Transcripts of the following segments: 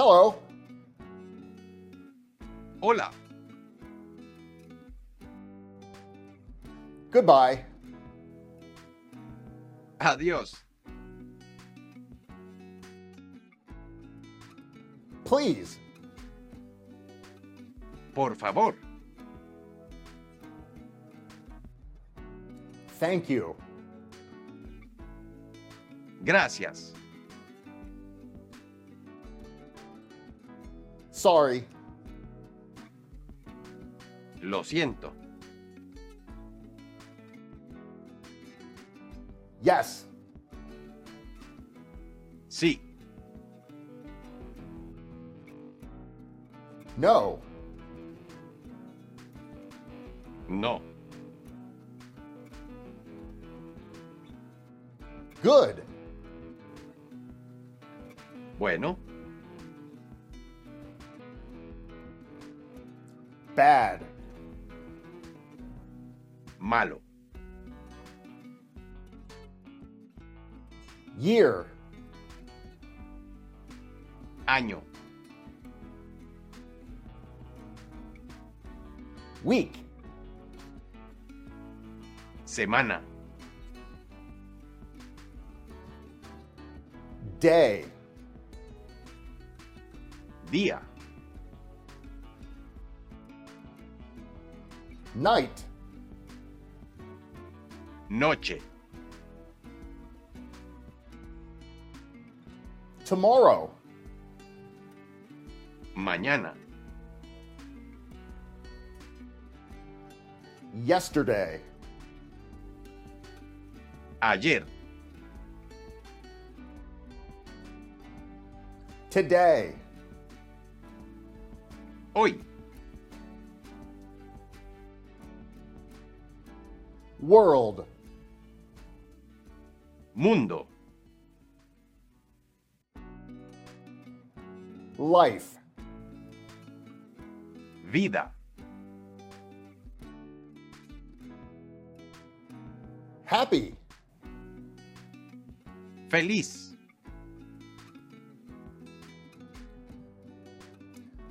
Hello. Hola. Goodbye. Adiós. Please. Por favor. Thank you. Gracias. Sorry. Lo siento. Yes. Sí. No. No. Good. Bueno. Bad. Malo. Year. Año. Week. Semana. Day. Día. Night. Noche. Tomorrow. Mañana. Yesterday. Ayer. Today. Hoy. World. Mundo. Life. Vida. Happy. Feliz.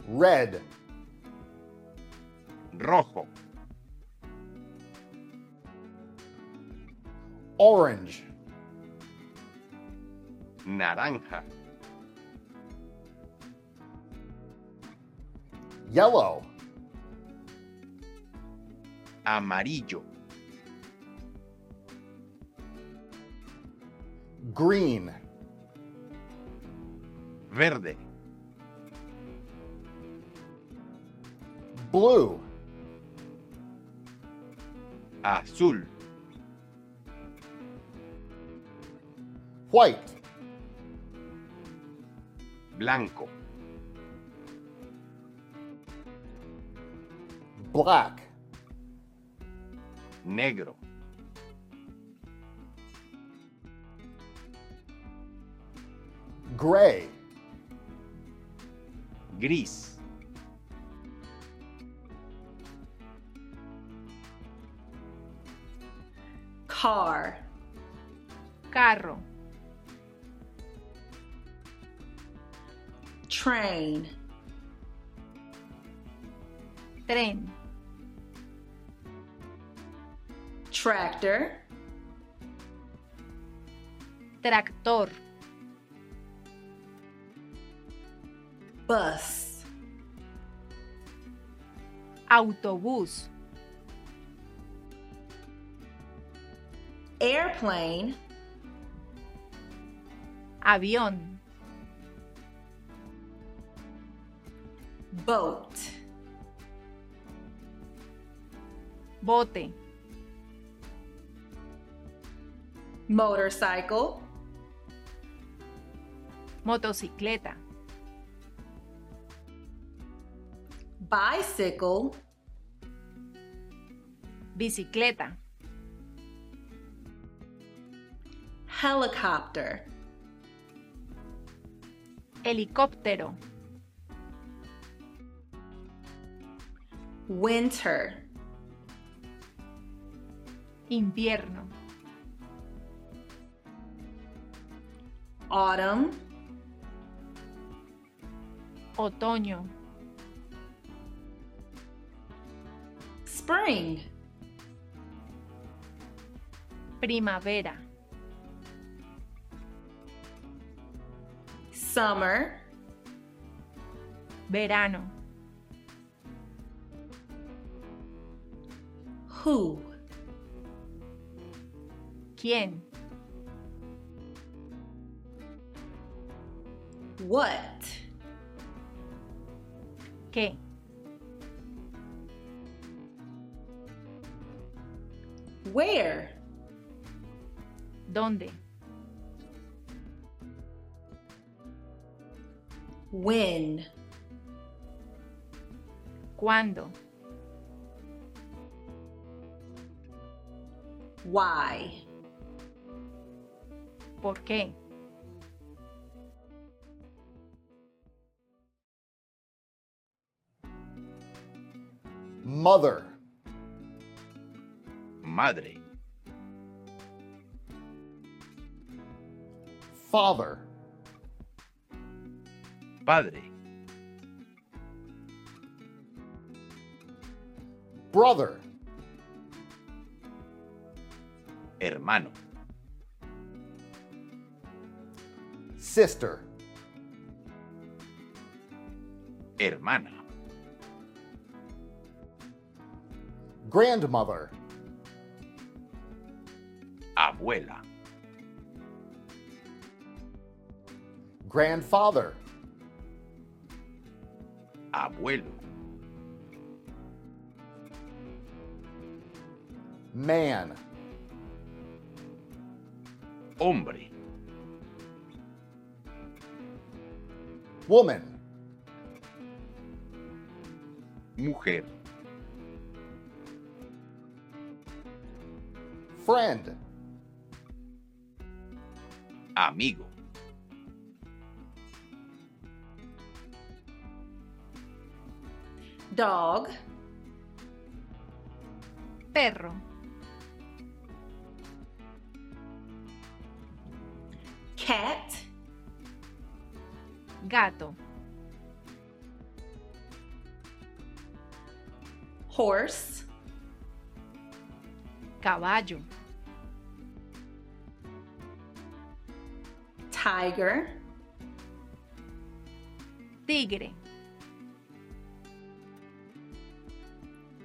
Red. Rojo. Orange. Naranja. Yellow. Amarillo. Green. Verde. Blue. Azul. White. Blanco. Black. Negro. Gray. Gris. car, carro, train, tren, tractor, tractor, bus, autobús, airplane, avión, boat, bote, motorcycle, motocicleta, bicycle, bicicleta, helicopter, helicóptero, winter, invierno, autumn, Otoño. Spring. Primavera. Summer. Verano. Who. ¿Quién? What. ¿Qué? Where. ¿Dónde? When. ¿Cuándo? Why. ¿Por qué? Mother. Madre. Father. Padre. Brother. Hermano. Sister. Hermana. Grandmother. Abuela. Grandfather. Abuelo. Man. Hombre. Woman. Mujer. Friend. Amigo. Dog. Perro. Cat. Gato. Horse. Caballo. Tiger. Tigre.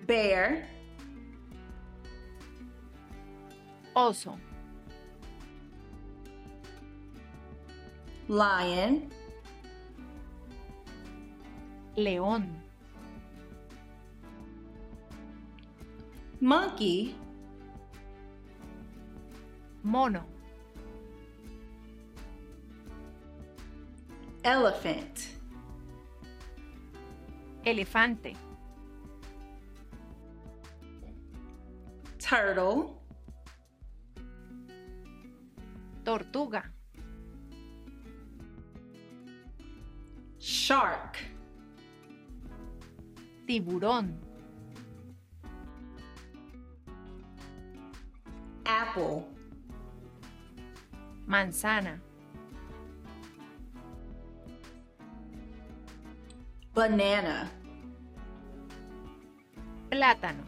Bear. Oso. Lion. León. Monkey. Mono. Elephant. Elefante. Turtle. Tortuga. Shark. Tiburón. Apple. Manzana. Banana. Plátano.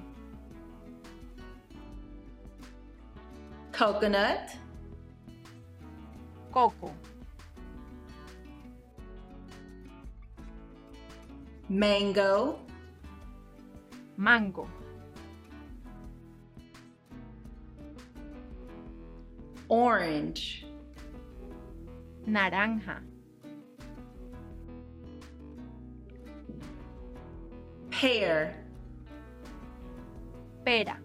Coconut. Coco. Mango. Mango. Orange. Naranja. Pear. Pera.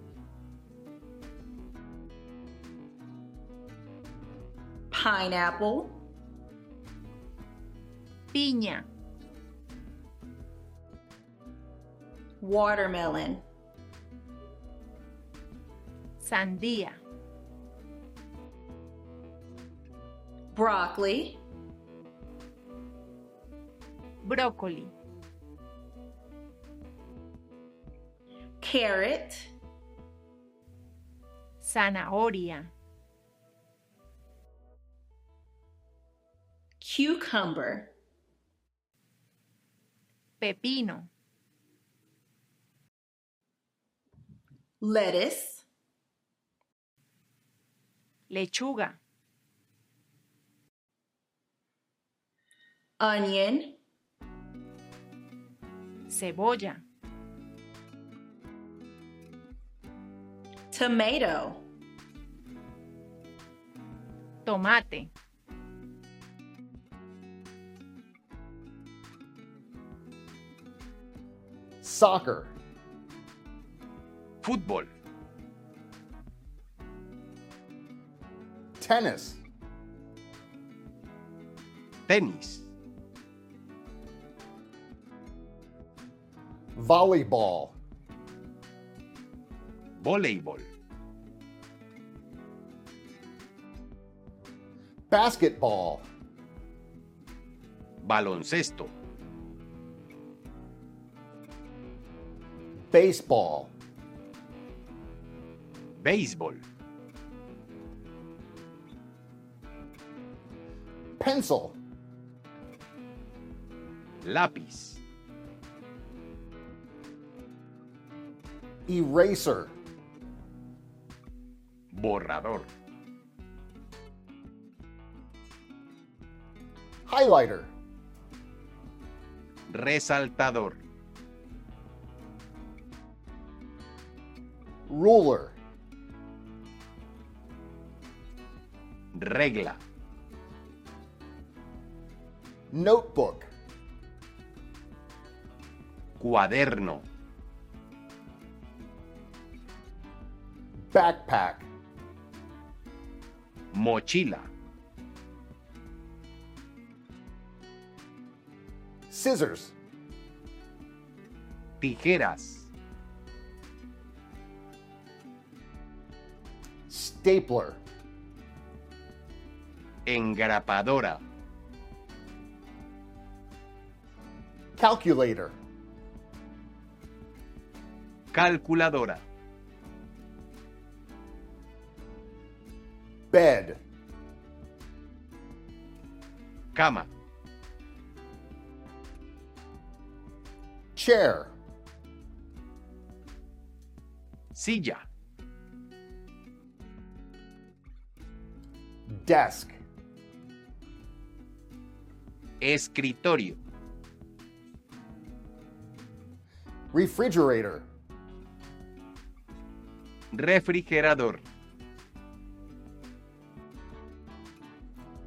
Pineapple. Piña. Watermelon. Sandía. Broccoli. Brócoli. Carrot. Zanahoria. Cucumber. pepino, lettuce, lechuga, onion, cebolla, tomato, tomate, soccer, Fútbol. tennis, Tenis. volleyball, Voleibol. basketball, Baloncesto. baseball, Béisbol. pencil, Lápiz. eraser, Borrador. highlighter, Resaltador. ruler, Regla. notebook, Cuaderno. backpack, Mochila. scissors, Tijeras. stapler, Engrapadora. calculator, Calculadora. bed, Cama. chair, Silla. desk, Escritorio. refrigerator, Refrigerador.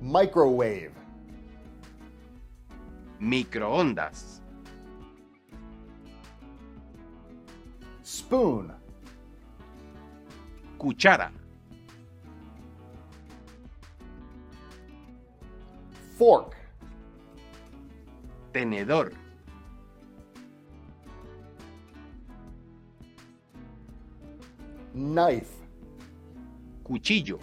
microwave, Microondas. spoon, Cuchara. fork, Tenedor. knife, Cuchillo.